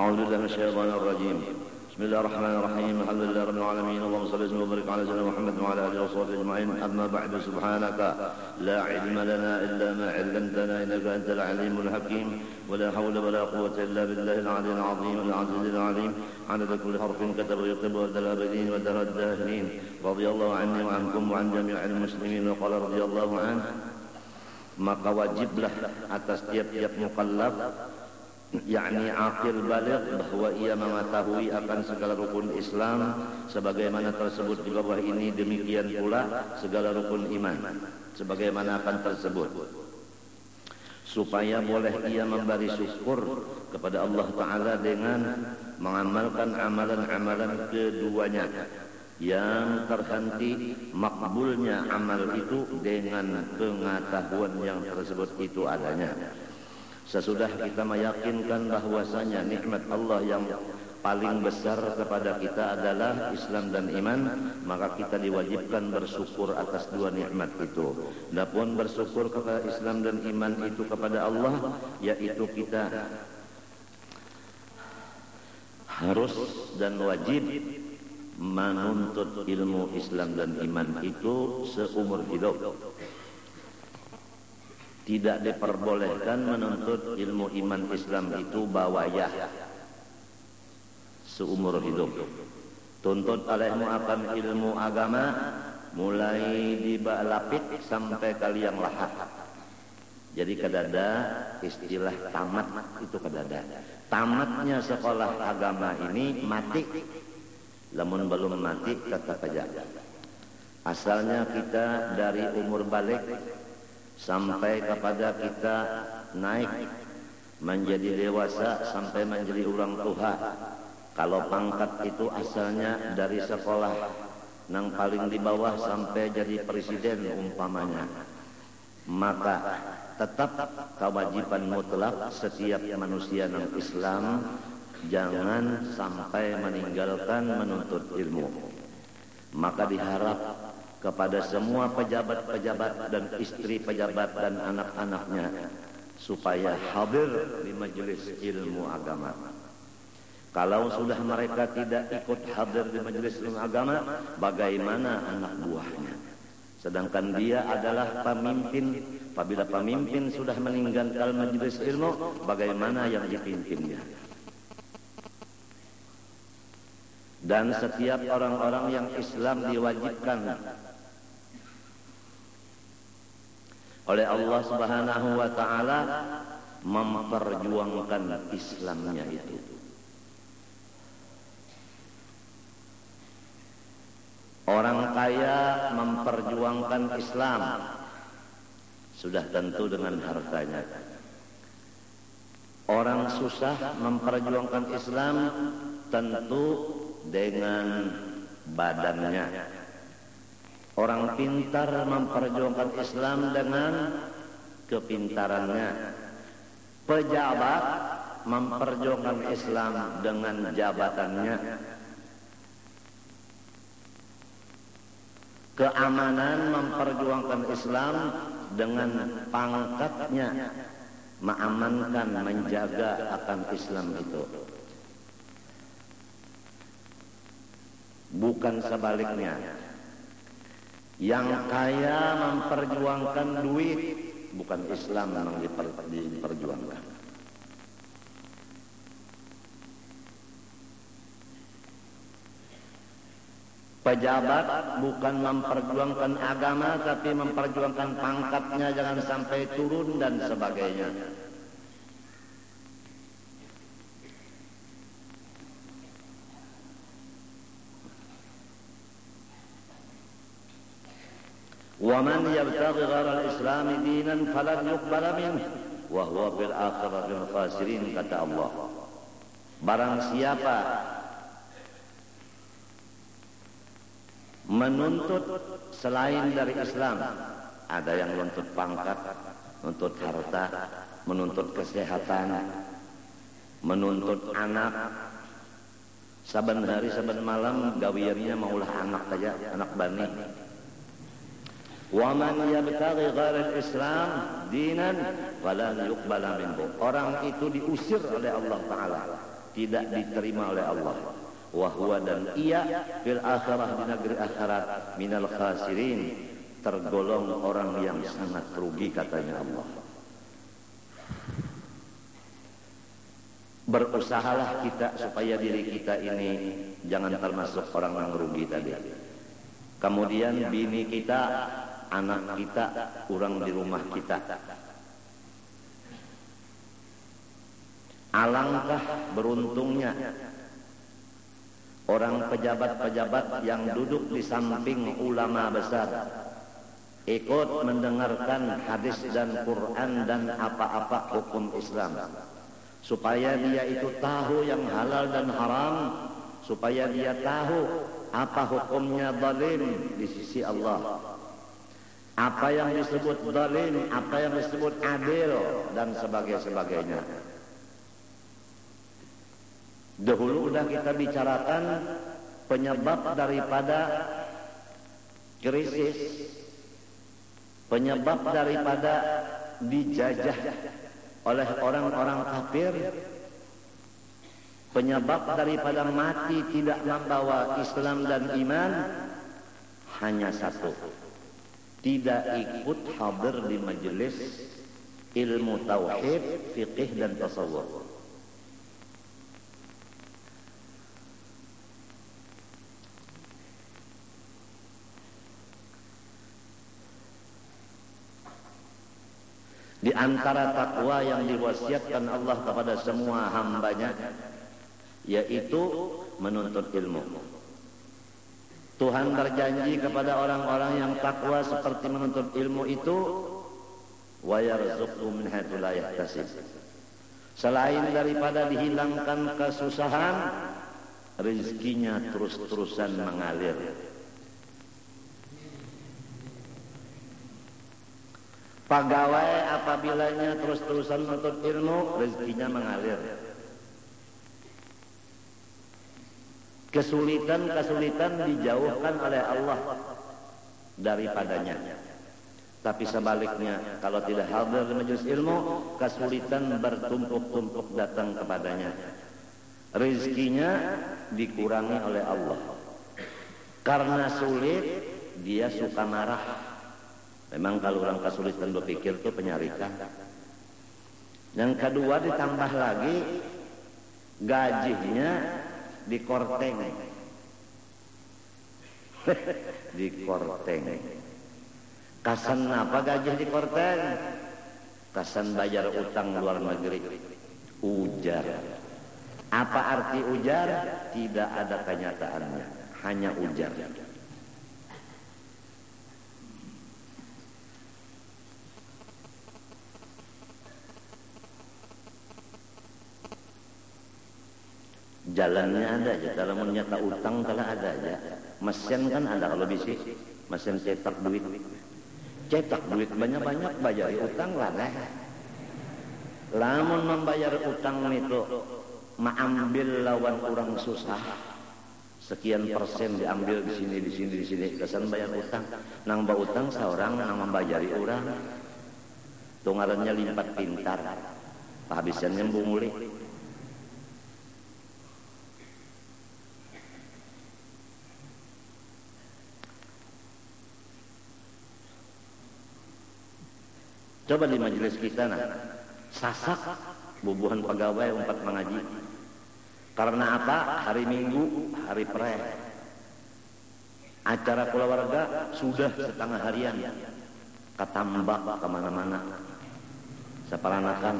أعوذ بالله من الشيطان الرجيم. بسم الله الرحمن الرحيم. الحمد لله رب العالمين. اللهم صل وسلم وبارك على سيدنا محمد وعلى آله وصحبه أجمعين. أما بعد سبحانك لا علم لنا إلا ما علمتنا إنك أنت العليم الحكيم. ولا حول ولا قوة إلا بالله العلي العظيم. العزيز العليم. عدد كل حرف كتب يكتب ود الابدين ودر الداهرين رضي الله عني وعنكم وعن جميع المسلمين. وقال رضي الله عنه maka wajiblah atas tiap-tiap mukallaf yakni akil balik bahwa ia mengetahui akan segala rukun Islam sebagaimana tersebut di bawah ini demikian pula segala rukun iman sebagaimana akan tersebut supaya boleh ia memberi syukur kepada Allah Ta'ala dengan mengamalkan amalan-amalan keduanya yang terhenti makbulnya amal itu dengan pengetahuan yang tersebut itu adanya. Sesudah kita meyakinkan bahwasanya nikmat Allah yang paling besar kepada kita adalah Islam dan iman, maka kita diwajibkan bersyukur atas dua nikmat itu. Adapun bersyukur kepada Islam dan iman itu kepada Allah, yaitu kita harus dan wajib menuntut ilmu Islam dan iman itu seumur hidup. Tidak diperbolehkan menuntut ilmu iman Islam itu bawayah seumur hidup. Tuntut olehmu akan ilmu agama mulai di lapit sampai kalian lahat. Jadi kedada istilah tamat itu kedada. Tamatnya sekolah agama ini mati Lamun belum mati tetap aja. Asalnya kita dari umur balik sampai kepada kita naik menjadi dewasa sampai menjadi ulang tuha. Kalau pangkat itu asalnya dari sekolah yang paling di bawah sampai jadi presiden umpamanya. Maka tetap kewajiban mutlak setiap manusia yang Islam jangan sampai meninggalkan menuntut ilmu. Maka diharap kepada semua pejabat-pejabat dan istri pejabat dan anak-anaknya supaya hadir di majelis ilmu agama. Kalau sudah mereka tidak ikut hadir di majelis ilmu agama, bagaimana anak buahnya? Sedangkan dia adalah pemimpin. Apabila pemimpin sudah meninggalkan majelis ilmu, bagaimana yang dipimpinnya? dan setiap orang-orang yang Islam diwajibkan oleh Allah Subhanahu wa taala memperjuangkan Islamnya itu. Orang kaya memperjuangkan Islam sudah tentu dengan hartanya. Orang susah memperjuangkan Islam tentu dengan badannya. Orang pintar memperjuangkan Islam dengan kepintarannya. Pejabat memperjuangkan Islam dengan jabatannya. Keamanan memperjuangkan Islam dengan pangkatnya. Mengamankan, menjaga akan Islam itu. bukan sebaliknya. Yang kaya memperjuangkan duit, bukan Islam yang diper, diperjuangkan. Pejabat bukan memperjuangkan agama, tapi memperjuangkan pangkatnya jangan sampai turun dan sebagainya. ومن يبتغي غير الإسلام دينا فلن يقبل منه وهو في الآخرة من الخاسرين kata Allah barang siapa menuntut selain dari Islam ada yang menuntut pangkat menuntut harta menuntut kesehatan menuntut anak saban hari saban malam gawiannya maulah anak saja anak bani Waman yabtaghi ghairal Islam dinan falan yuqbala minhu. Orang itu diusir oleh Allah taala. tidak diterima oleh Allah wahwa dan ia fil akhirah di negeri akhirat minal khasirin tergolong orang yang sangat rugi katanya Allah berusahalah kita supaya diri kita ini jangan termasuk orang yang rugi tadi kemudian bini kita anak kita orang di rumah kita. Alangkah beruntungnya orang pejabat-pejabat yang duduk di samping ulama besar ikut mendengarkan hadis dan Quran dan apa-apa hukum Islam. Supaya dia itu tahu yang halal dan haram supaya dia tahu apa hukumnya zalim di sisi Allah apa yang disebut zalim apa yang disebut adil dan sebagainya Dahulu sudah kita bicarakan penyebab daripada krisis, penyebab daripada dijajah oleh orang-orang kafir, penyebab daripada mati tidak membawa Islam dan iman hanya satu. Tidak ikut hadir di majelis ilmu tauhid, fikih dan tasawuf. Di antara takwa yang diwasiatkan Allah kepada semua hambanya yaitu menuntut ilmu. Tuhan berjanji kepada orang-orang yang takwa seperti menuntut ilmu itu wa yarzuqhu min haitsu. Selain daripada dihilangkan kesusahan, rezekinya terus-terusan mengalir. Pegawai apabilanya terus-terusan menuntut ilmu, rezekinya mengalir. Kesulitan-kesulitan dijauhkan oleh Allah daripadanya. Tapi sebaliknya, kalau tidak hadir di majelis ilmu, kesulitan bertumpuk-tumpuk datang kepadanya. Rezekinya dikurangi oleh Allah. Karena sulit, dia suka marah Memang kalau orang kesulitan berpikir itu penyarikan. Yang kedua ditambah lagi gajinya dikorteng. dikorteng. Kasan apa gaji dikorteng? Kasan bayar utang luar negeri. Ujar. Apa arti ujar? Tidak ada kenyataannya. Hanya ujar. Jalannya ada aja dalam menyata utang telah ada aja. Mesin kan ada kalau bisa mesin cetak duit. Cetak duit banyak-banyak bayar utang lah deh lamun membayar utang itu mengambil lawan orang susah. Sekian persen diambil di sini di sini di sini. Kesan bayar utang. Nang ba utang seorang nang membayari orang. Tungarannya limpat pintar. Habisannya bunguli Coba di majelis kita nah, sasak bubuhan pegawai umpat mengaji. Karena apa? Hari Minggu, hari pre. Acara keluarga sudah setengah harian. Katambak ke mana-mana. Separanakan.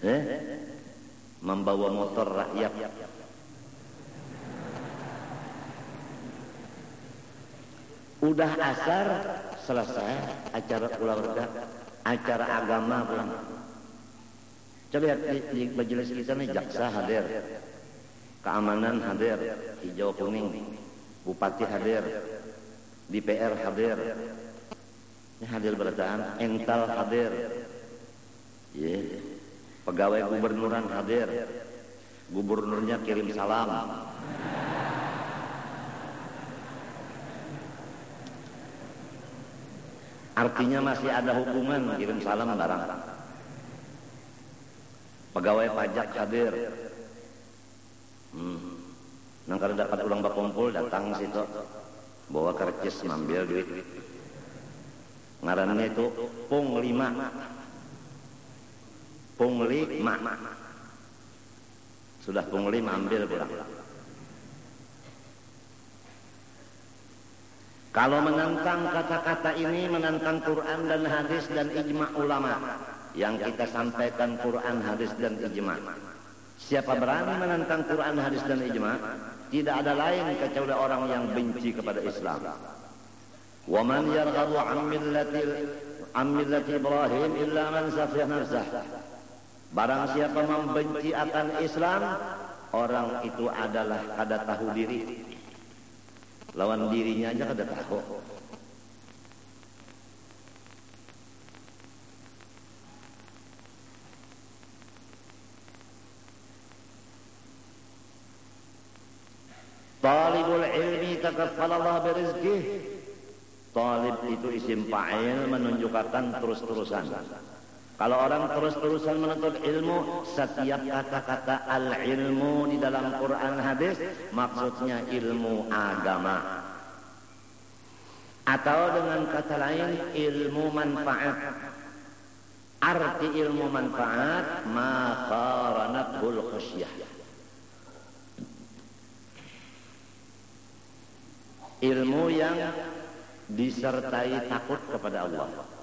Eh? Membawa motor rakyat. Udah asar selesai acara keluarga acara agama pulang. Coba lihat di, di majelis kita nih jaksa hadir, keamanan hadir, hijau kuning, bupati hadir, DPR hadir, ini hadir berataan, ental hadir, yeah. pegawai gubernuran hadir, gubernurnya kirim salam. Artinya masih ada hubungan kirim salam barang. Pegawai pajak hadir, hmm. Nah kalau dapat ulang bakumpul datang situ. Bawa kercis ngambil duit. Ngarannya itu pung lima. Pung lima. Sudah pung lima ambil pulang Kalau menentang kata-kata ini menentang Quran dan hadis dan ijma ulama yang kita sampaikan Quran, hadis dan ijma. Siapa berani menentang Quran, hadis dan ijma, tidak ada lain kecuali orang yang benci kepada Islam. Wa man yarghabu an millati an millati Ibrahim illa man safiya nafsah. Barang siapa membenci akan Islam, orang itu adalah kada tahu diri lawan dirinya aja kada tahu Talibul ilmi takaffal Allah berizkih. Talib itu isim fa'il menunjukkan terus-terusan kalau orang terus-terusan menuntut ilmu, setiap kata-kata al-ilmu di dalam Quran hadis maksudnya ilmu agama. Atau dengan kata lain ilmu manfaat. Arti ilmu manfaat ma qaranatul khusyah. Ilmu yang disertai takut kepada Allah.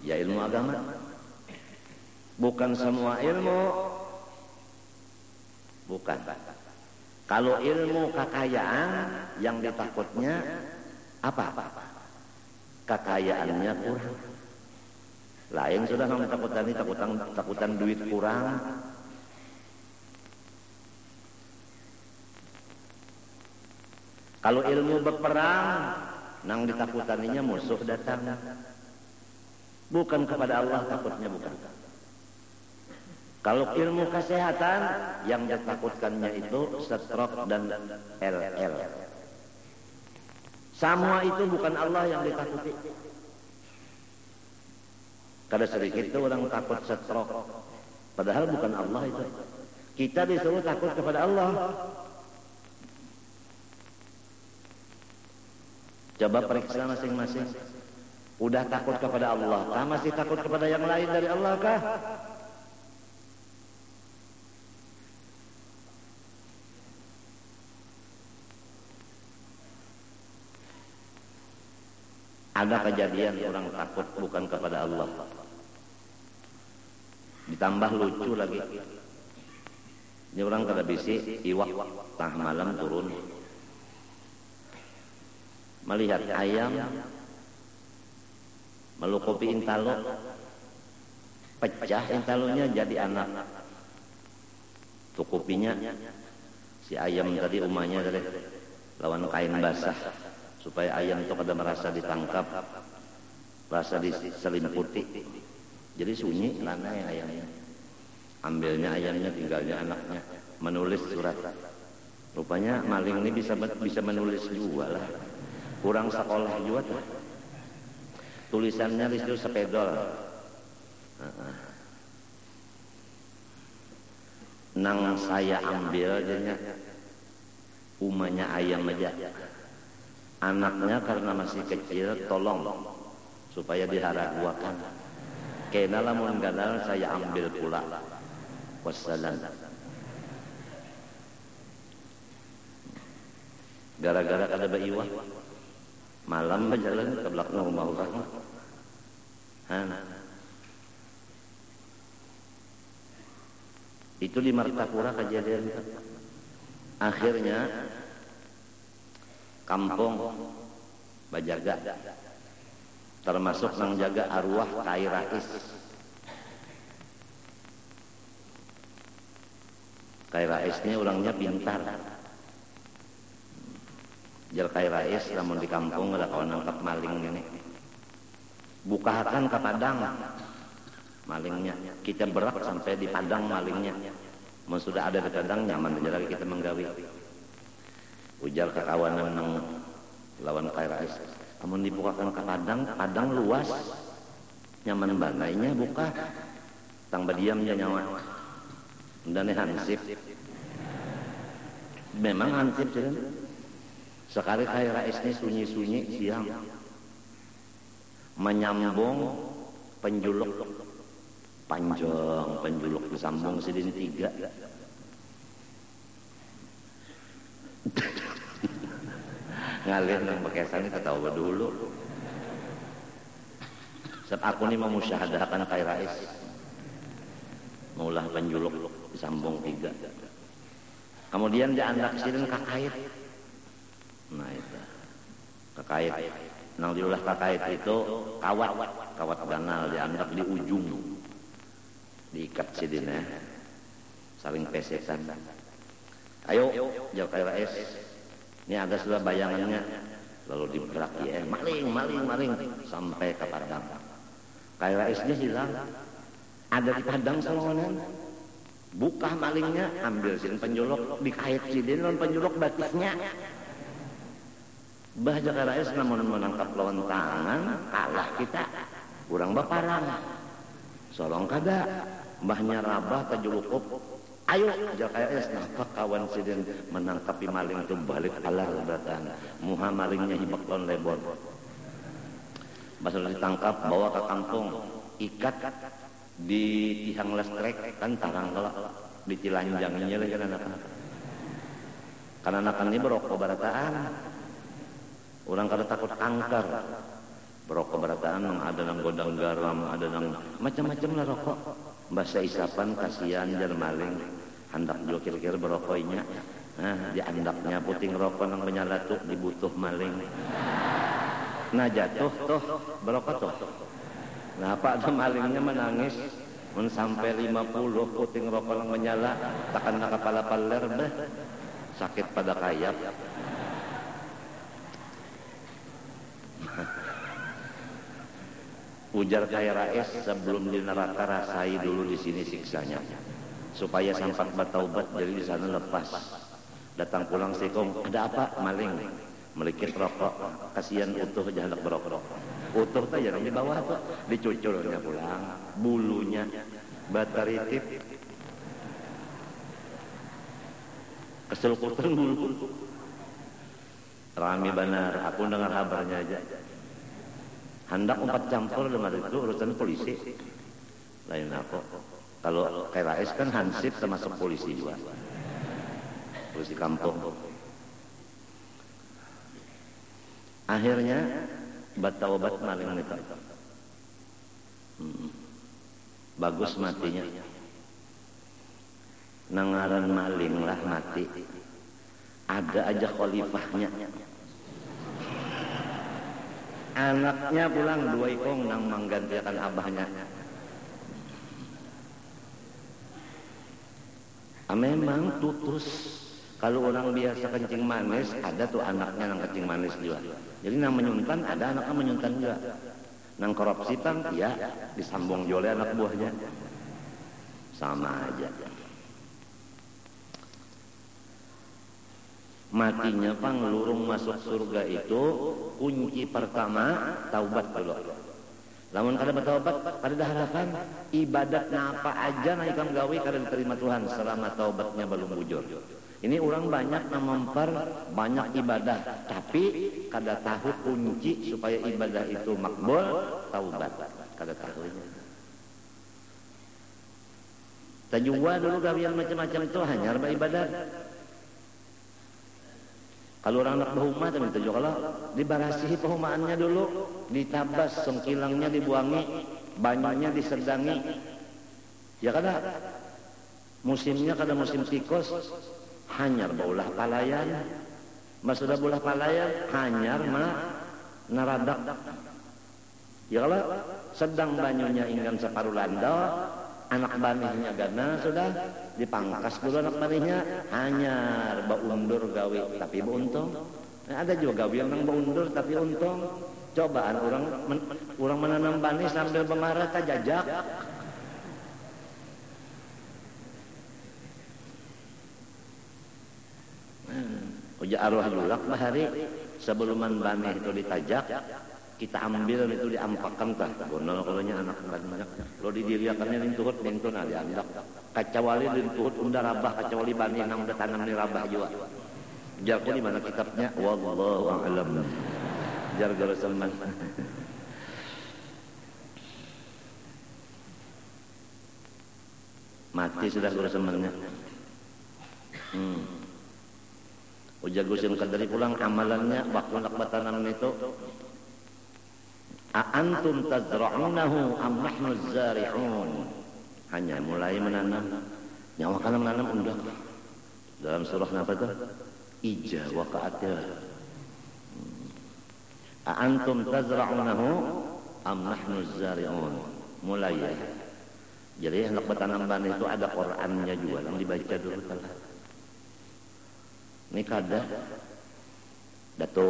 Ya ilmu agama. Bukan semua ilmu. Bukan. Kalau ilmu kekayaan yang ditakutnya apa? Kekayaannya kurang. Lain sudah nang takutan ini takutan takutan duit kurang. Kalau ilmu berperang, nang ditakutaninya musuh datang. Bukan kepada Allah takutnya bukan. Kalau ilmu kesehatan yang ditakutkannya itu stroke dan LL. Semua itu bukan Allah yang ditakuti. Kada sedikit itu orang takut stroke. Padahal bukan Allah itu. Kita disuruh takut kepada Allah. Coba periksa masing-masing. Udah takut kepada Allah kah? Masih takut kepada yang lain dari Allah kah? Ada kejadian orang takut bukan kepada Allah. Ditambah lucu lagi. Ini orang kada bisi, iwak tah malam turun. Melihat ayam melukupi intalo. Pecah intalonya jadi anak. Tukupinya si ayam tadi umahnya tadi lawan kain basah. Supaya ayam itu kada merasa ditangkap. Merasa diselimputi. Jadi sunyi lana yang ayamnya. Ambilnya ayamnya tinggalnya anaknya. Menulis surat. Rupanya maling ini bisa bisa menulis juga lah. Kurang sekolah juga tuh tulisannya di situ sepedol. Nang saya ambil jadinya umanya ayam aja. Anaknya karena masih kecil tolong supaya diharaguakan kena lamun gadal saya ambil pula. Wassalam. Gara-gara kada baiwa malam berjalan ke belakang rumah orang. Itu di Martapura kejadian. Akhirnya kampung bajaga. Termasuk nang jaga arwah Kairais Kairais ini orangnya pintar Jal Rais namun di kampung ada kawan nangkap maling ini. Bukakan ke Padang malingnya. Kita berak sampai di Padang malingnya. Mau sudah ada di Padang nyaman aja lagi kita menggawi. Ujar ke kawanan nang lawan Rais. Namun dibukakan ke Padang, Padang luas. Nyaman banainya buka. Tang badiamnya nyawa. Dan hansip. memang hansip sih sekali kayak rais ini sunyi-sunyi siang. Menyambung penjuluk. Panjang penjuluk disambung sidin tiga. Ngalir nang bekesan ini tahu dulu. Sebab aku ini memusyahadahkan kai rais. Maulah penjuluk disambung tiga. Kemudian dia anak sirin kakait nah itu. Kakait. Nang diulah kakait itu kawat. Kawat ganal dianggap di ujung. Diikat sidin ya saling pesetan. Ayo jauh kai rais ini ada sudah bayangannya. Lalu diberak ya. Maling maling maling. Sampai ke padang. Kai raisnya hilang. Ada di padang salongan buka malingnya ambil sin penjolok. Dikait sidin non penjolok batisnya Bah Jakarta rais namun menangkap lawan tangan kalah kita. Kurang baparang solong kada. Mbahnya rabah tajulukup ayo Jakarta rais nampak kawan sidin menangkapi maling itu balik alar datang muha malingnya hibak lawan lebon Masalah ditangkap bawa ke kampung. Ikat di tiang listrik kan tarang kalau di cilanjangnya lagi anak-anak. Karena anak ini berokok barataan. Orang kada takut kanker berokok barataan ada nang godang garam ada nang macam-macam lah rokok. Bahasa isapan kasihan jar maling. Hendak juga kira-kira berokoknya. Nah di andaknya puting rokok nang menyala tuh dibutuh maling. Nah jatuh tuh berokok tuh. Nah Pak malingnya menangis. Men sampai 50 puting rokok yang menyala takkan kepala paler deh. Sakit pada kayap ujar kaya rais sebelum di neraka rasai dulu di sini siksanya supaya sampai bertaubat jadi di sana lepas. Datang pulang sikong ada apa maling? Melikit rokok kasihan utuh jahat berokok utuh tuh yang di bawah tuh dicuculnya pulang bulunya bataritip keselukutan bulu rami benar aku dengar kabarnya aja. Hendak empat campur dengan itu urusan polisi. Lain aku kalau KRS kan hansip termasuk polisi juga. Polisi kampung. Akhirnya bat maling itu hmm. bagus matinya. Nangaran maling lah mati. Ada aja khalifahnya anaknya pulang dua ikong nang menggantikan abahnya. Ah, memang tutus kalau orang biasa kencing manis ada tuh anaknya nang kencing manis juga. Jadi nang menyuntan ada anaknya menyuntan juga. Nang korupsi tang ya disambung oleh anak buahnya. Sama aja matinya pang lurung masuk surga itu kunci pertama taubat dulu. Lamun kada bertaubat kada ada harapan ibadat apa aja na ikam gawe kada diterima Tuhan selama taubatnya belum bujur. Ini orang banyak mempar banyak ibadah tapi kada tahu kunci supaya ibadah itu makbul taubat. Kada tahunya tajwa dulu gawian macam-macam itu hanya ibadah kalau orang nak berhumah tapi itu kalau dibarasihi pehumaannya dulu, ditabas sengkilangnya dibuangi, banyaknya disedangi. Ya kada musimnya kada musim tikus, hanyar baulah palayan. Mas sudah bulah palayan, hanyar ma naradak. Ya kalau sedang banyunya ingin separuh landa, anak banihnya gana sudah dipangkas dulu anak banihnya hanya baundur gawe tapi untung. Nah, ada juga gawe yang baundur tapi untung. Cobaan orang men, orang menanam banih sambil bermarah tak jajak. Hmm. Uja arwah julak bahari sebelum banih itu ditajak kita ambil itu diampakan tah kalau nya anak banyak lo didiriakannya tuhut nintun ada andak kacawali tuhut undar rabah kacawali bani nang udah tanam di rabah juga Jarku di mana kitabnya? Wallahu a'lam. Jar seman. Mati sudah guru semannya. Hmm. Ujar gusim kadari pulang amalannya waktu nak batanam itu A'antum tazra'unahu am nahnu zari'un. Hanya mulai menanam. Nyawa kana menanam undak Dalam surah apa itu? ija waqa'atnya. Antum tazra'unahu am nahnu zari'un. Mulai ya. Jadi anak bertanaman itu ada Qurannya juga yang dibaca dulu. Kalau ini kada dato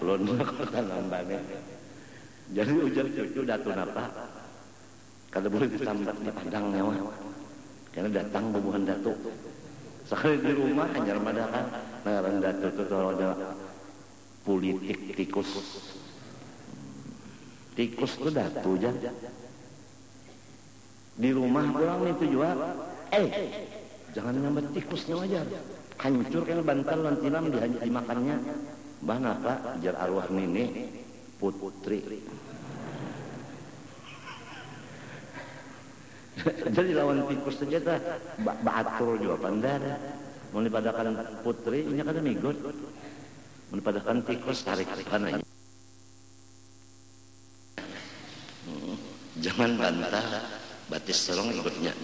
lon bertanaman jadi ujar cucu datu napa kada boleh ditambah di padang nyawa karena datang bubuhan datu Sekali di rumah hanya remaja kan Ngaran datu itu ada politik tikus. Tikus itu datu aja. Di rumah pulang itu juga. Eh, jangan nyambat tikusnya aja. Hancur kan bantal lantilam dimakannya. Bah apa? Jar arwah nini putri. Jadi lawan tikus saja ta baatur juga pandar. Mau dipadakan putri, ini kan migot. Mau dipadakan tikus tarik. Hmm, jangan bantah batis tolong ikutnya.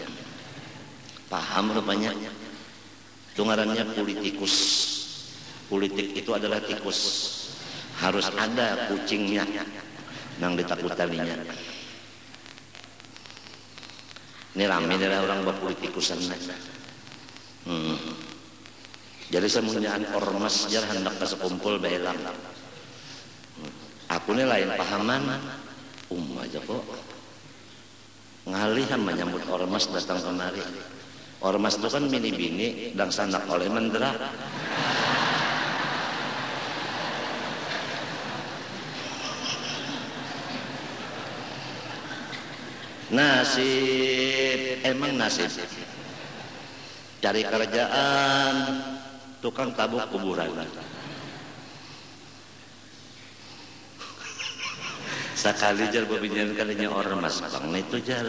Paham rupanya. Tungarannya politikus. Politik itu adalah tikus. Harus ada kucingnya nang ditakutaninya. Ini rame adalah orang berpolitikusan. Hmm. Jadi semuanya ormas jar hendak ke sekumpul belang. Aku ini lain pahaman. Um aja kok. Ngalih menyambut ormas datang kemari. Ormas itu kan bini-bini dan sanak oleh mendera. Nasib emang nasib? Cari kerjaan Tukang tabuk kuburan. Sekali jar bebinyan kalinya ormas Bang. Itu jar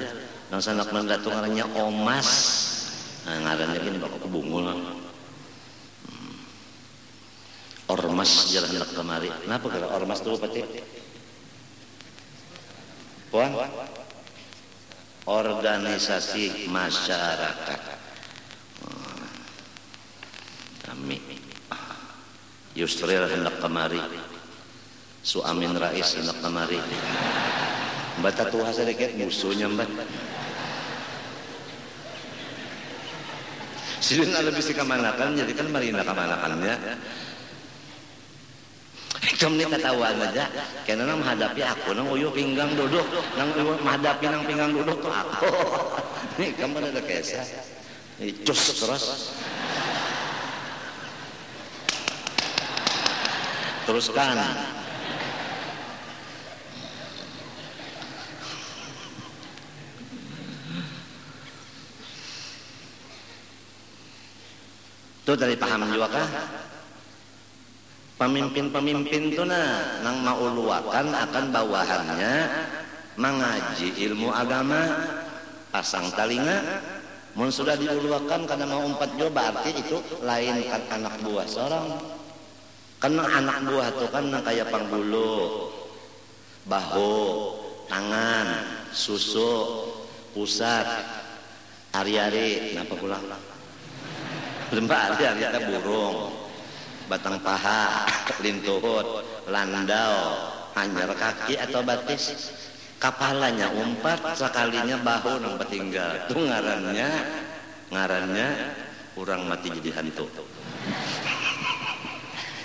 Nang sanak mendatung ngarannya omas. Nah ngarannya gini bakal kebungul hmm. Ormas jar hendak kemari. Kenapa kalau ormas itu pati Puan? Organisasi masyarakat. Kami Yusril hendak kemari. Suamin Rais hendak kemari. Mbak tuha sedikit musuhnya mbak. Silin lebih si kamanakan jadi kan marina kamanakannya Cuma ini ketahuan aja. Karena nang menghadapi aku, nang uyuh pinggang duduk, nang menghadapi nang pinggang duduk tuh aku. Nih kamu ada. Nih cus terus. Teruskan. Itu dari paham juga kah? pemimpin-pemimpin tuna nang mauluakan akan bawahannya mengaji ilmu agama pasang talinga mun sudah diuluakan karena mau empat coba arti itu lain kan anak buah seorang. Karena anak buah itu kan nang kayak pangbulu bahu tangan susu pusat ari-ari kenapa pulang belum ada kita burung. Batang paha, lintuhut, landau, hanyar kaki atau batis. Kapalanya umpat, sekalinya bahu nang tinggal. Itu ngarannya, ngarannya kurang mati jadi hantu.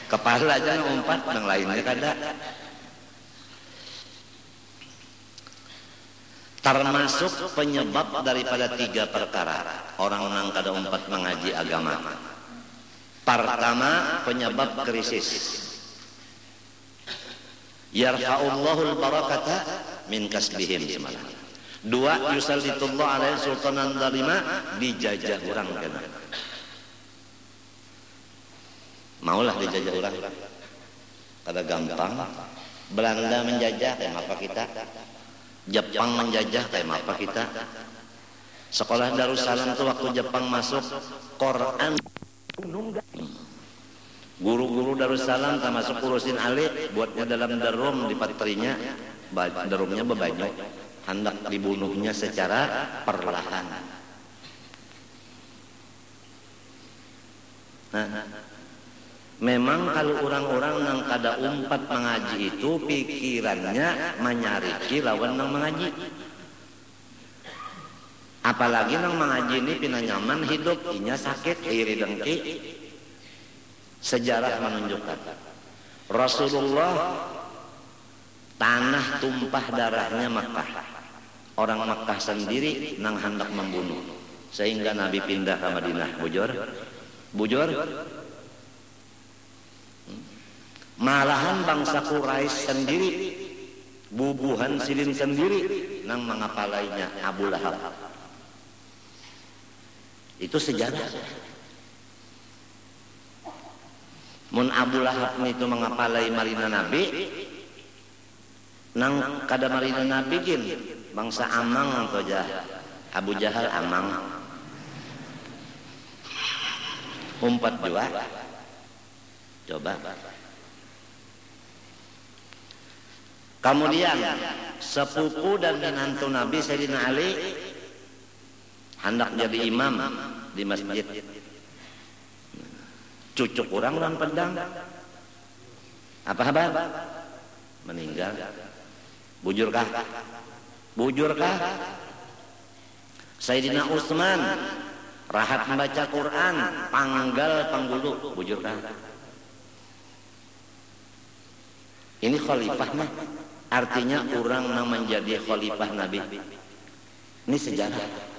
Kepala aja umpat, nang lainnya kada. Termasuk penyebab daripada tiga perkara. Orang nang kada umpat mengaji agama Pertama penyebab krisis. Yarfa'ullahul barakata min kasbihim semalam. Dua yusallitullah alaihi sultanan dalima dijajah orang kena. maulah dijajah orang kada gampang Belanda menjajah kayak apa kita Jepang menjajah kayak apa kita sekolah Darussalam tuh waktu Jepang masuk Quran guru-guru Darussalam termasuk urusin Ali buatnya dalam darum di patrinya. Darumnya bebanyak hendak dibunuhnya secara perlahan. Nah Memang kalau orang-orang yang kada umpat mengaji itu pikirannya menyariki lawan nang mengaji. Apalagi nang mengaji ini pina nyaman hidup, inya sakit, iri dengki. Sejarah menunjukkan Rasulullah tanah tumpah darahnya Makkah. Orang Makkah sendiri nang hendak membunuh. Sehingga Nabi pindah ke Madinah. Bujur? Bujur? Malahan bangsa Quraisy sendiri bubuhan silin sendiri nang mengapalainya Abu Lahab. Itu sejarah. Mun Abu Lahab itu mengapalai marina Nabi, nang kada marina Nabi gin bangsa Amang atau jah Abu Jahal Amang. Umpat jua coba. Kemudian sepupu dan menantu Nabi Sayyidina Ali hendak jadi imam di masjid. Cucuk orang dan pedang. Apa kabar? Meninggal. Bujurkah? Bujurkah? Sayyidina Utsman rahat membaca Quran, panggal panggulu, bujurkah? Ini khalifah mah Artinya orang menjadi khalifah Nabi. Ini sejarah.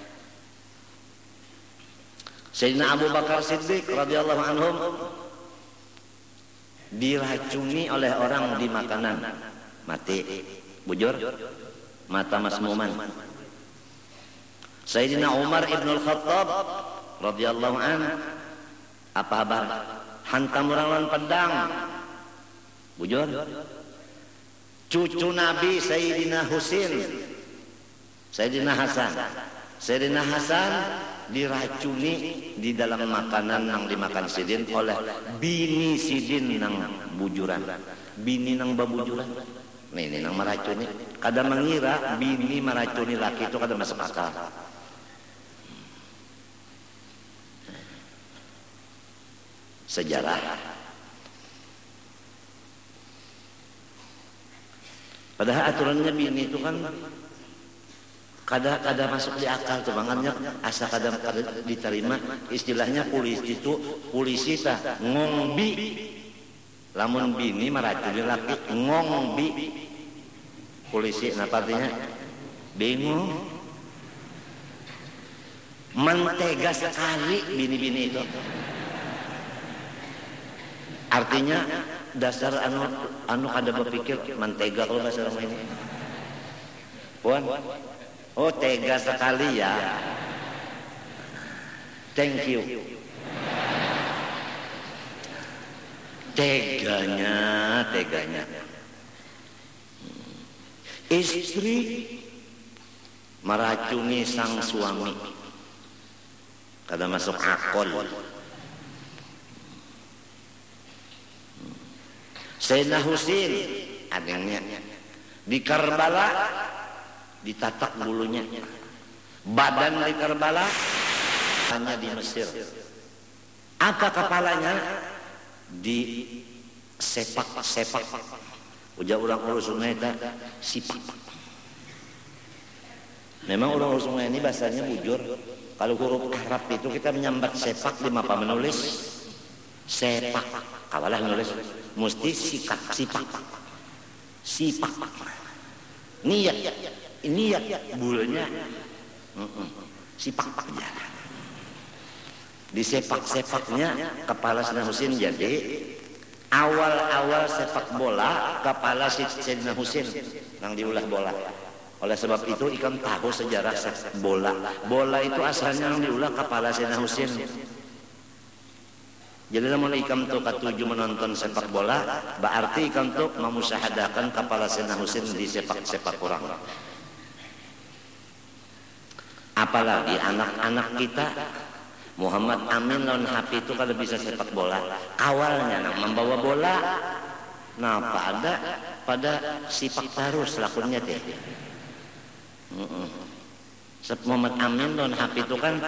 Sayyidina Abu Bakar Siddiq radhiyallahu anhu diracuni oleh orang di makanan. Mati. Bujur. Mata masmuman. Sayyidina Umar ibn al-Khattab radhiyallahu an apa kabar hantam orang pedang. Bujur. Cucu Nabi Sayyidina Husin. Sayyidina Hasan. Sayyidina Hasan diracuni di dalam makanan yang dimakan Sidin oleh bini Sidin nang bujuran. Bini nang babujuran. Nih ini nang meracuni. Kadang mengira bini meracuni laki itu kadang masuk akal. Sejarah. Padahal aturannya bini itu kan kada kada masuk di akal tuh bangannya asa kada kada diterima istilahnya polisi itu polisi ta ngombi. Lamun bini meracuni laki ngombi. Polisi nah artinya? Bingung. Mentega sekali bini-bini itu. Artinya dasar anu anu ada berpikir mentega kalau bahasa orang ini. Puan oh tega sekali ya. Thank you. Teganya teganya. Istri meracuni sang suami. Kada masuk akal. Sayyidina Husin adanya di Karbala ditatak bulunya. Badan di Karbala hanya di Mesir. Apa kepalanya di sepak sepak ujar orang urus sungai sipak. Memang orang urus sungai ini bahasanya bujur. Kalau huruf Arab itu kita menyambat sepak di mapa menulis? Sepak. Kawalah menulis. Mesti sikap sipak. Sipak. Niat niat bulnya sipak jalan di sepak-sepaknya kepala Sayyidina Husin jadi awal-awal sepak bola kepala Sayyidina Husin yang diulah bola. Oleh sebab itu ikan tahu sejarah bola. Bola itu asalnya yang diulah kepala Sayyidina Husin jadi namun ikam tuh ketujuh menonton sepak bola berarti ikam tuh memusahadakan kepala Sena Husin di sepak-sepak kurang apalagi anak-anak kita. Muhammad Amin lawan Hafi itu kalau bisa sepak bola awalnya nah, membawa bola. Nah pada pada sipak terus lakunya teh Muhammad Amin lawan Hafi itu kan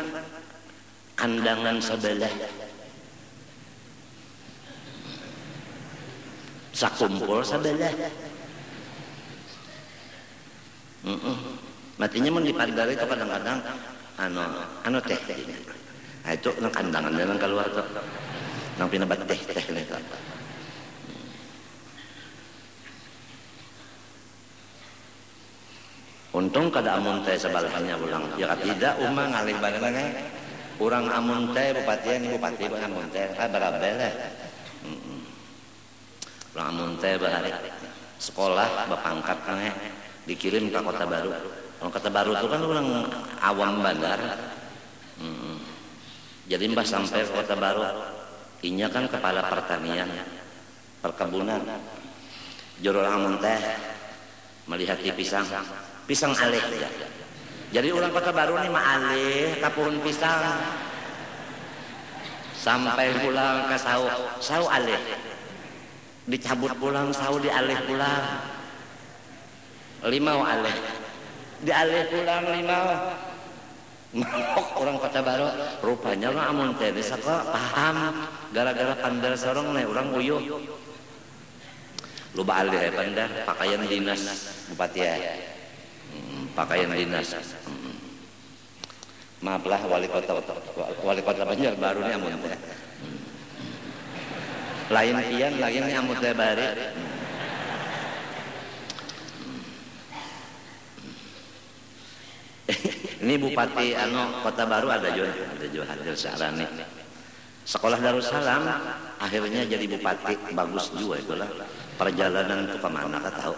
kandangan sebelah. Sakumpul sebelah. Mm -mm. Matinya mau dipandari itu kadang-kadang anu anu teh nah itu nang kandangan nang keluar tuh. Nang pinabat teh teh itu Untung kada amun teh sebalahnya ulang. Ya tidak umah ngalih bareng Urang amun teh bupati bupati amun teh. Ka barabel. Heeh lamun teh bahari sekolah bapangkat kange dikirim ke kota baru kalau kota baru itu kan orang awam bandar. Hmm. jadi mbah sampai ke kota baru inya kan kepala pertanian perkebunan. Jurul amun teh melihat di pisang pisang alih ya. jadi orang kota baru nih mah alih kapurun pisang. Sampai pulang ke sawah sawah alih dicabut pulang sahu dialih pulang. Limau alih dialih pulang limau Mabok orang kota baru. Rupanya lah amun teh kok paham. Gara-gara pandar sorong nih orang uyuh. Lupa alih ya pandar pakaian dinas bupati ya. Hmm, pakaian dinas. Hmm. maaflah wali kota wali kota Banjar baru nih amun teh. Lain pian lain nyamut bari ini bupati anu kota baru ada juga ada juga hadir Syarani sekolah Darussalam akhirnya jadi bupati. Bagus juga itulah perjalanan itu ke mana kau tahu?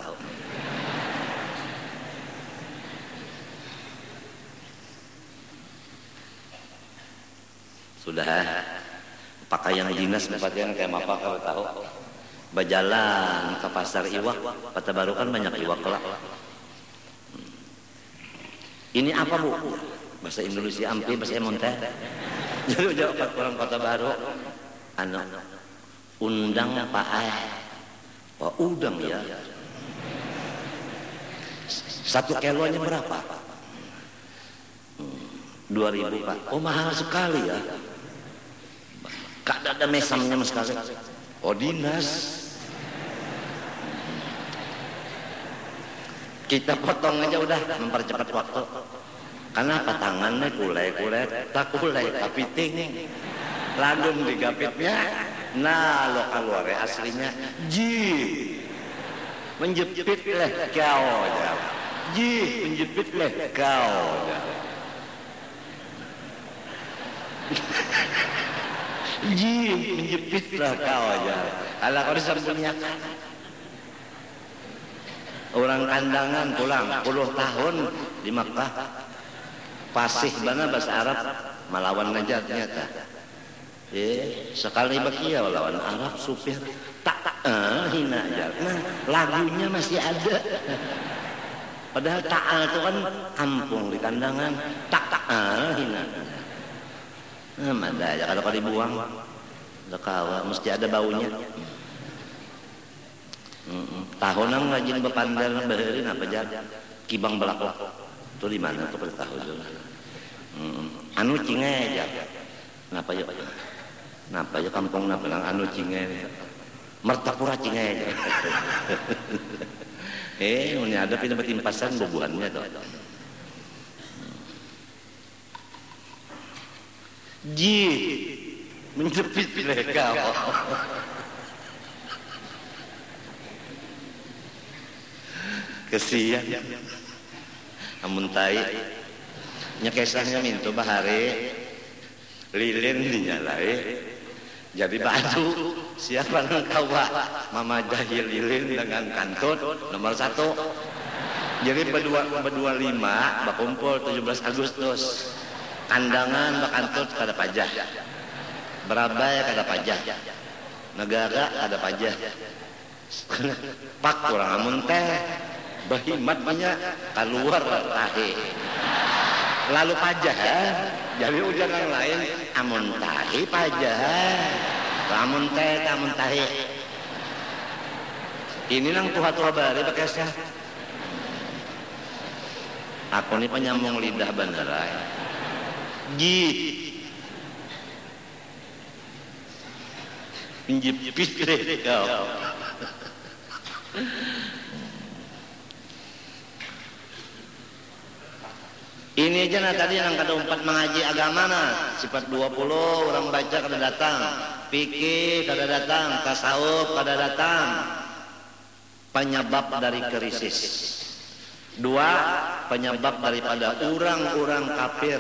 Sudah pakaian dinas pakaian kayak apa kalau tahu? Berjalan ke pasar iwak. Kota baru kan banyak iwak hmm. Ini apa bu? Bahasa Indonesia ampi bahasa Emonte jadi jawab orang kota baru. Anu undang pak eh Wah, udang ya. Satu kilonya berapa? Hmm. dua ribu pak. Oh mahal sekali ya. Kada ada mesamnya mas sekali. Oh dinas. Kita potong aja udah mempercepat waktu. Karena apa tangannya kulai kulai tak kulai kapiting. Langsung digapitnya. Nah lo keluar aslinya ji menjepit leh kau ji menjepit leh kau Ji, menjepitlah kau aja. Kalau kau disembunyikan. Orang kandangan pulang puluh tahun di Makkah. Pasih mana bahasa Arab melawan aja ternyata. Eh, sekali bagi ya lawan Arab supir tak tak eh, hina aja. Nah, lagunya masih ada. Padahal ta'al itu kan kampung di kandangan. Tak tak eh, hina. Nah, mana ya kalau dibuang, udah kawa, mesti ada baunya. tahunan ngajin bepandar beherin apa jar? Kibang belakok itu di mana tuh tahu tuh anu cinge aja napa ya napa ya kampung napa? Nang anu cinge. Mertapura cinge aja eh ini ada pindah timpasan bubuhannya tuh ji menjepit mereka Kesian. Amun tai nyekesahnya mintu bahari. Lilin dinyalai jadi batu siapa kawa mama jahil lilin dengan kantut nomor satu. Jadi berdua berdua lima bakumpul 17 Agustus. Kandangan bakantut pada pajak berabaya kada pajak negara ada pajak pak kurang amun teh bahimat banyak keluar tahe. Lalu pajak jadi ujangan lain amun tahe pajak. Amun teh amun tahe. Ini nang tuha tuha bari sah aku ini penyambung lidah beneran eh. git Pinjipit kau. Ini aja nah tadi yang kada empat mengaji agama nah sifat 20 orang baca kada datang, fikih kada datang, tasawuf kada datang. Penyebab dari krisis. Dua, penyebab daripada orang-orang kafir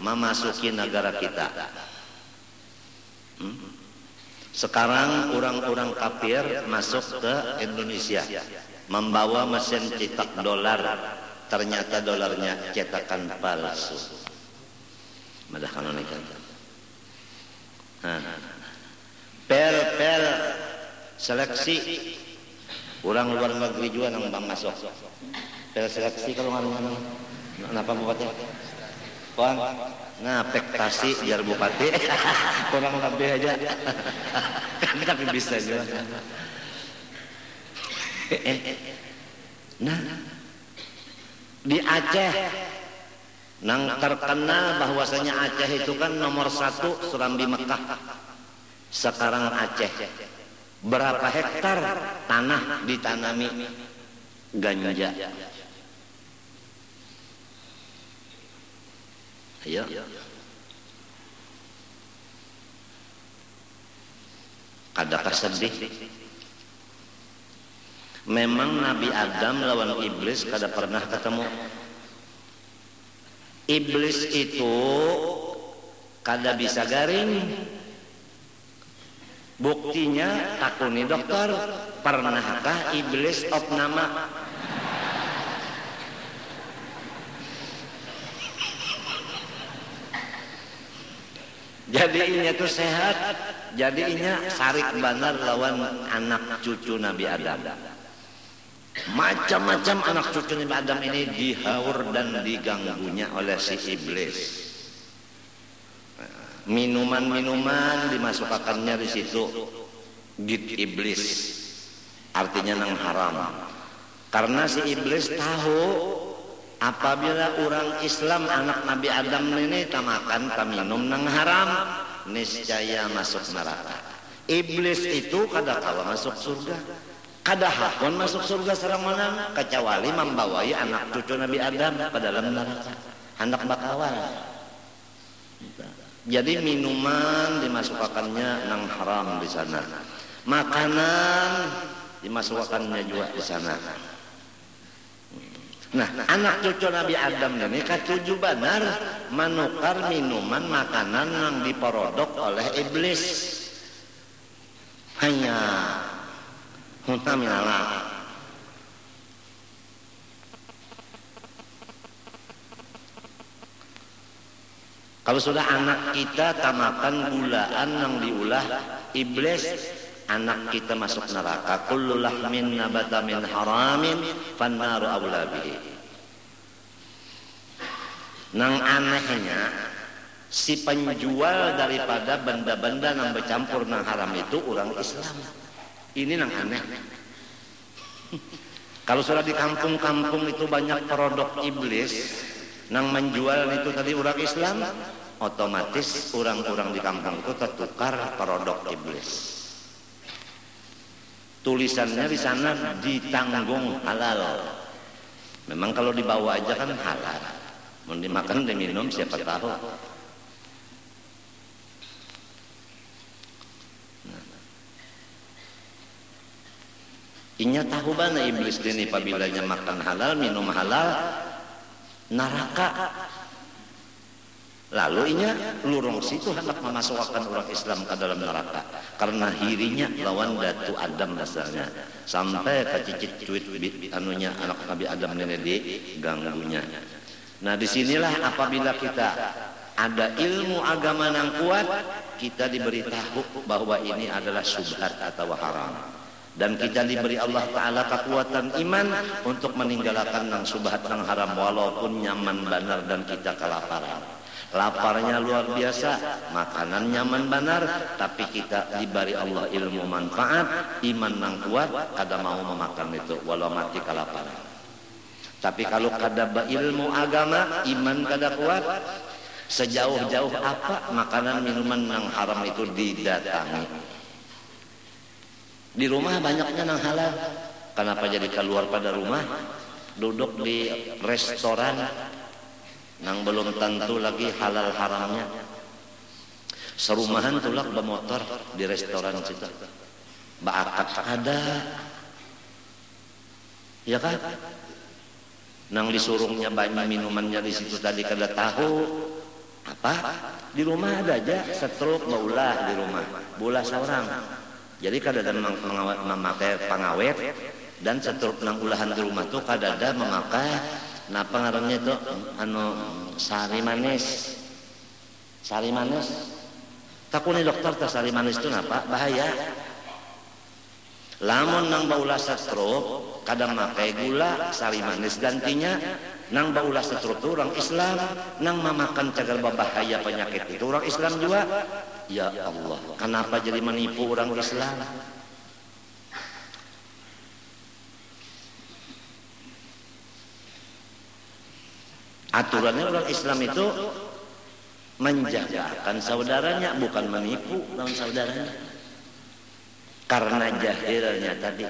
memasuki negara kita. Hmm? Sekarang orang-orang kafir masuk ke Indonesia membawa mesin cetak dolar. Ternyata dolarnya cetakan palsu. Madah kalau Pel pel seleksi orang luar negeri juga nang bang masuk. Pel seleksi kalau nggak Kenapa buatnya? Puan, Nah, pektasi biar bupati. Kurang lebih aja. Tapi bisa juga. Nah, di Aceh nang terkenal bahwasanya Aceh itu kan nomor satu Serambi Mekah. Sekarang Aceh berapa hektar tanah ditanami ganja? Ya. Adakah sedih? Memang Nabi Adam lawan iblis kada pernah ketemu. Iblis itu kada bisa garing. Buktinya takuni dokter, pernahkah iblis opnama jadi inya tuh sehat jadi inya sarik benar lawan anak cucu Nabi Adam macam-macam anak cucu Nabi Adam ini dihaur dan diganggunya oleh si iblis. Minuman-minuman dimasukkannya di situ. Git iblis. Artinya nang haram. Karena si iblis tahu apabila orang Islam anak Nabi Adam ini tamakan minum nang haram niscaya masuk neraka. Iblis itu kada kawa masuk surga kada hakon masuk surga serang mana kecuali membawai anak cucu Nabi Adam ke dalam neraka. Hendak bakawan jadi minuman dimasukkannya nang haram di sana. Makanan dimasukkannya juga di sana. Nah, anak cucu Nabi Adam ini ketujuh benar menukar minuman makanan yang diporodok oleh iblis. Hanya minala. Kalau sudah anak kita tamakan gulaan yang diulah iblis. Anak kita masuk neraka. Kullu lahmin nabata min haramin fannaru awla nang anehnya si penjual daripada benda-benda yang bercampur nang haram itu orang Islam ini nang aneh kalau sudah di kampung-kampung itu banyak produk iblis nang menjual itu tadi orang Islam otomatis orang-orang di kampung itu tertukar produk iblis tulisannya di sana ditanggung halal. Memang kalau dibawa aja kan halal. Mau dimakan diminum siapa tahu. Inya tahu mana iblis ini apabila makan halal, minum halal, neraka. Lalu inya lurung situ hendak memasukkan orang Islam ke dalam neraka. Karena hirinya lawan datu Adam dasarnya. Sampai kecicit cuit anunya anak Nabi Adam ini di ganggunya. Nah di sinilah apabila kita ada ilmu agama yang kuat kita diberitahu bahwa ini adalah subhat atau haram dan kita diberi Allah Ta'ala kekuatan iman untuk meninggalkan nang subhat nang haram walaupun nyaman benar dan kita kelaparan. Laparnya luar biasa makanan nyaman benar tapi kita diberi Allah ilmu manfaat iman nang kuat kada mau memakan itu walau mati kelaparan. Tapi kalau kada ilmu agama iman kada kuat. Sejauh-jauh apa makanan minuman yang haram itu didatangi. Di rumah banyaknya yang halal. Kenapa jadi keluar pada rumah? Duduk di restoran nang belum tentu lagi halal haramnya. Serumahan tulak bermotor di restoran situ. Baakat ada. Ya kan? Nang disurungnya banyak minumannya di situ tadi kada tahu apa di rumah ada aja setruk maulah di rumah bola seorang jadi kadada memakai pengawet dan setruk nang ulahan di rumah tuh kadada memakai nah pengaruhnya itu? Anu sari manis. Sari manis. Takuni dokter tas sari manis itu apa bahaya. Lamun nang baula setruk kadang makai gula sari manis gantinya. Nang baulah seterusnya orang Islam nang memakan cagar bahaya penyakit itu orang Islam juga ya Allah kenapa jadi menipu orang Islam? Aturannya orang Islam itu menjagakan saudaranya bukan menipu lawan saudaranya. Karena jahilnya tadi.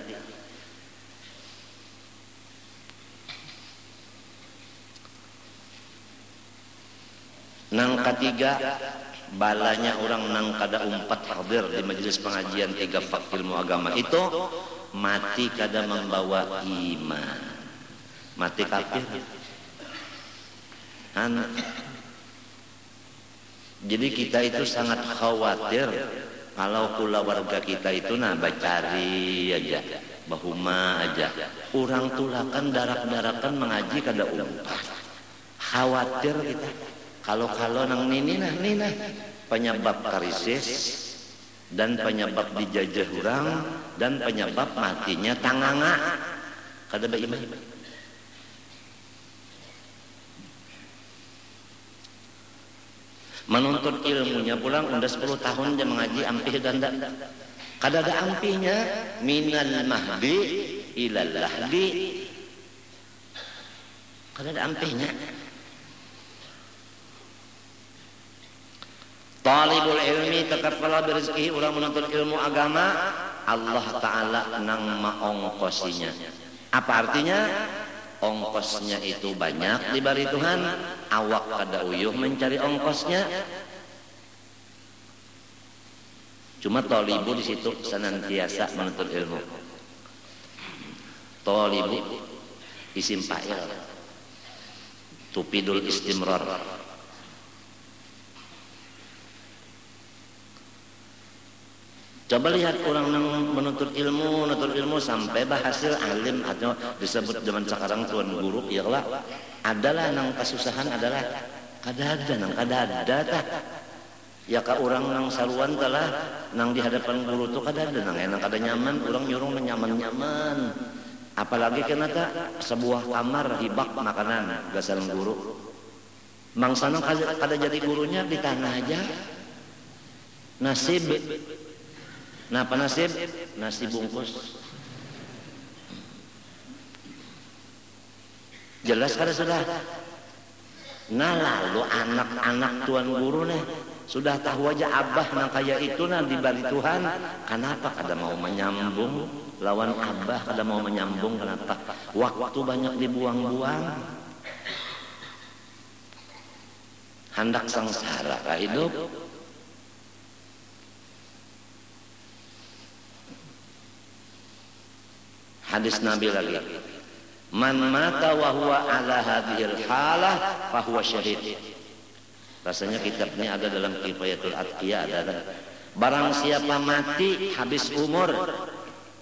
Nang ketiga balanya orang nang kada umpat hadir di majelis pengajian tiga fak ilmu agama itu mati kada membawa iman. Mati kafir. An jadi kita itu sangat khawatir kalau pula warga kita itu nah bacari aja bahuma aja. Orang tulakan darak-darakan mengaji kada umpat. Khawatir kita kalau-kalau nang nini nah nina penyebab krisis dan penyebab dijajah orang dan penyebab matinya tanganga. Kada iman menuntut ilmunya pulang udah 10 tahun dia mengaji ampih dan kada ada ampihnya minal mahdi ilal lahdi. Kada ada ampihnya Talibul ilmi tetap kalau rezeki orang menuntut ilmu agama Allah Ta'ala nang maongkosinya. Apa artinya? Ongkosnya itu banyak di bari Tuhan awak kada uyuh mencari ongkosnya. Cuma tolibu di situ senantiasa menuntut ilmu. Tolibu isim fa'il. Tupidul istimrar Coba lihat orang yang menuntut ilmu, menuntut ilmu sampai berhasil alim atau disebut zaman sekarang tuan guru, ya lah. Adalah nang kesusahan adalah kada ada nang kada ada tah. Ya ka orang nang saruan telah nang di hadapan guru tuh kada ada nang enak kada nyaman, orang nyuruh nyaman-nyaman. Apalagi kena tak sebuah kamar hibak makanan gasal guru. Mangsa nang kada, kada jadi gurunya di tanah aja. Nasib Nah apa nasib? Nasi bungkus. Jelas kada sudah? Nah lalu anak-anak tuan guru nih sudah tahu aja abah nang kaya itu nah dibalik Tuhan. Kenapa kada mau menyambung lawan abah kada mau menyambung kenapa? Waktu banyak dibuang-buang. Hendak sengsara hidup Hadis Nabi lagi. Man mata wa huwa ala hadhil halah fahuwa syahid. Rasanya kitabnya ada dalam Kifayatul Atqiya ada. Barang siapa mati habis umur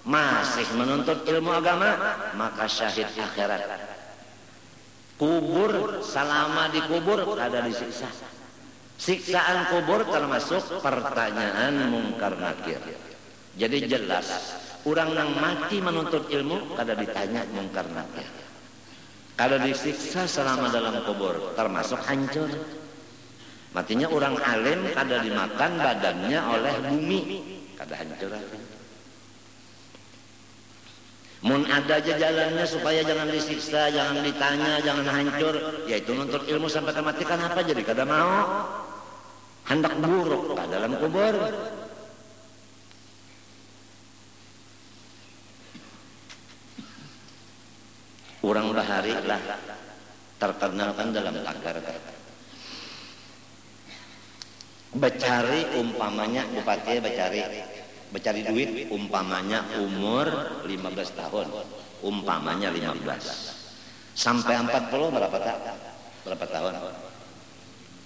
masih menuntut ilmu agama maka syahid akhirat. Kubur selama di kubur ada disiksa. siksaan kubur termasuk pertanyaan mungkar nakir jadi jelas orang yang mati menuntut ilmu kada ditanya mungkar nakir kada disiksa selama dalam kubur termasuk hancur. Matinya orang alim kada dimakan badannya oleh bumi kada hancur. Mun ada aja jalannya supaya jangan disiksa, jangan ditanya, jangan hancur. Yaitu nuntut ilmu sampai kematikan apa jadi kada mau? Hendak buruk dalam kubur bahari lah terkenalkan dalam tagar becari umpamanya bupati becari. Becari duit umpamanya umur 15 tahun. Umpamanya 15 sampai 40 berapa tak berapa tahun?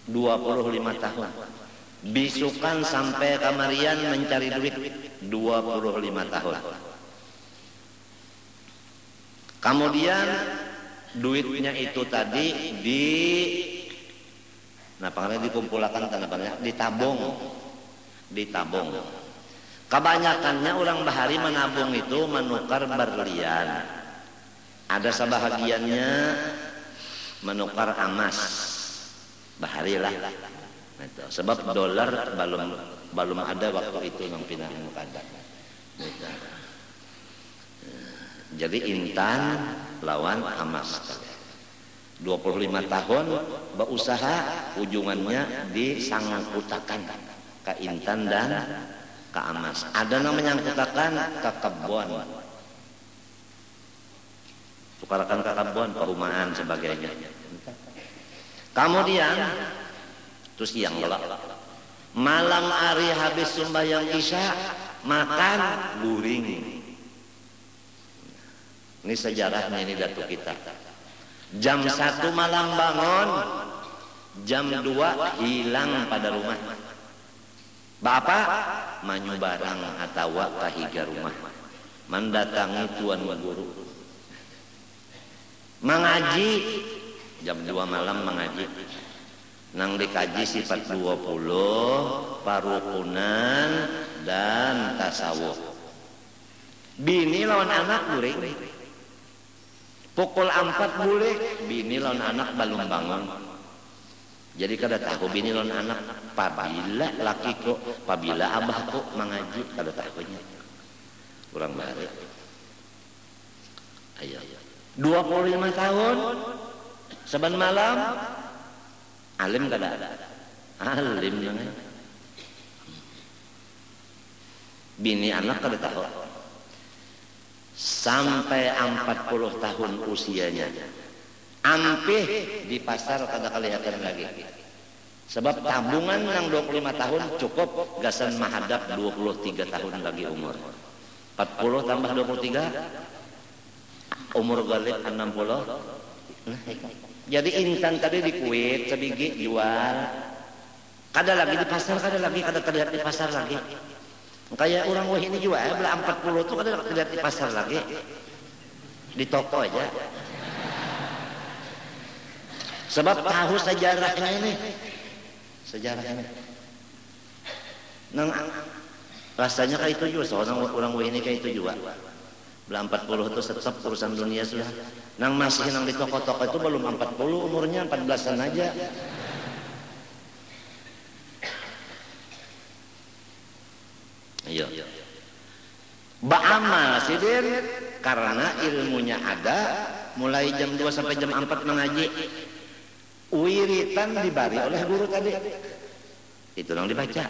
25 tahun. Bisukan sampai kamarian mencari duit 25 tahun kemudian duitnya itu tadi di nah panggilnya dikumpulkan tanda ditabung. Ditabung. Kebanyakannya orang bahari menabung itu menukar berlian. Ada sebahagiannya menukar emas. Bahari lah. Gitu. sebab dolar belum belum ada waktu itu yang pindah kada gitu. Jadi intan lawan hamas 25 tahun berusaha ujungannya disangkutakan ke intan dan ke amas ada namanya menyangkutakan ke kebun tukarkan ke kebun perumahan sebagainya Kemudian itu siang lah. Malam hari habis sembahyang isya makan guring. Ini sejarahnya ini datu kita. Jam satu malam bangun, jam dua hilang pada rumah. Bapak manyu barang atau kahiga rumah. Mendatangi tuan guru. Mengaji jam dua malam mengaji. Nang dikaji sifat 20 parukunan dan tasawuf. Bini lawan anak murid. Pukul 4 boleh bini lawan anak belum bangun jadi kada tahu bini lawan anak pabila laki kok pabila abah kok mengaji kada tahunya kurang balik ayo 25 tahun Saban malam alim kada ada. Alim. Bini anak kada tahu. Sampai 40 tahun usianya. Ampih di pasar kada kelihatan lagi. Sebab tabungan yang 25 tahun cukup gasan mahadap 23 tahun lagi umur. 40 tambah 23 umur galib 60 nah, jadi intan tadi di kuit sebiji jual. Kada lagi di pasar, kada lagi, kada terlihat di pasar lagi. Kayak orang wah ini jual, belah 40 tuh kada terlihat di pasar lagi. Di toko aja. Sebab tahu sejarahnya ini. Sejarahnya. Nang rasanya kayak itu juga, seorang orang wah ini kayak itu juga. Belah 40 itu tetap urusan dunia sudah. Nang masih nang di toko-toko itu belum 40 umurnya 14-an aja. Iya. Ba'amal sidin karena ilmunya ada mulai jam 2 sampai jam 4 mengaji. Wiritan dibari oleh guru tadi. Itu yang dibaca.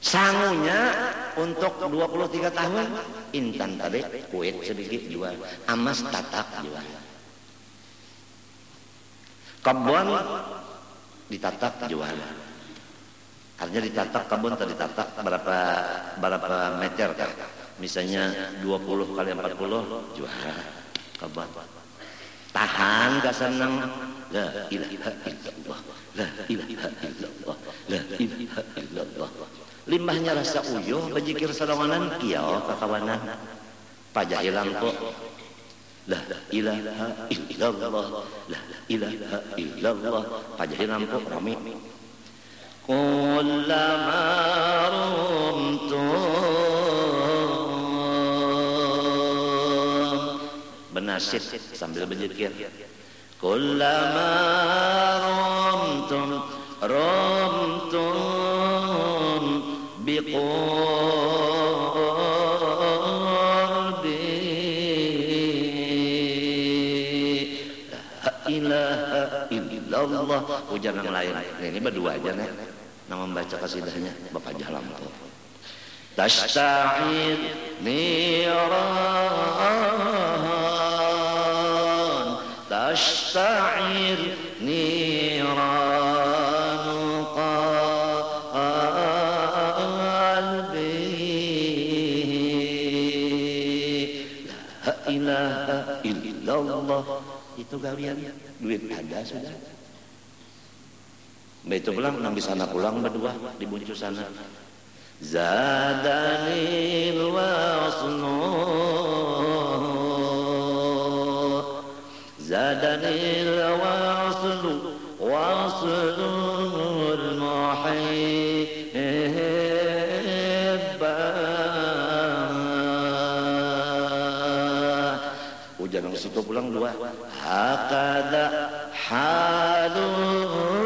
Sangunya untuk 23 tahun intan tadi kuit sedikit jual amas tatak jual kebun ditatak jual artinya ditatak kebun tadi tatak berapa berapa meter kan misalnya 20 kali 40 jual kebun tahan gak senang la ilaha illallah la ilaha illallah la ilaha illallah. Limbahnya rasa uyuh bajikir sadawanan kiau kakawanan pajak hilang kok. La ilaha illallah la ilaha illallah. Pajahin lampu rame rumtum benasid sambil berzikir kullama rumtum rumtum biqurbi la ilaha illallah ujar yang lain ini berdua aja nih nama membaca kasidahnya Bapak Jalam tuh. Tasta'ir niran tasta'ir niran qalbi la ilaha illallah. Itu kalian duit ada sudah Begitu pulang, nang di sana pulang berdua di buncu sana. Zadanil wasnu Zadanil wasnu Waslul muhibbah Hujan situ pulang dua. Hakada halul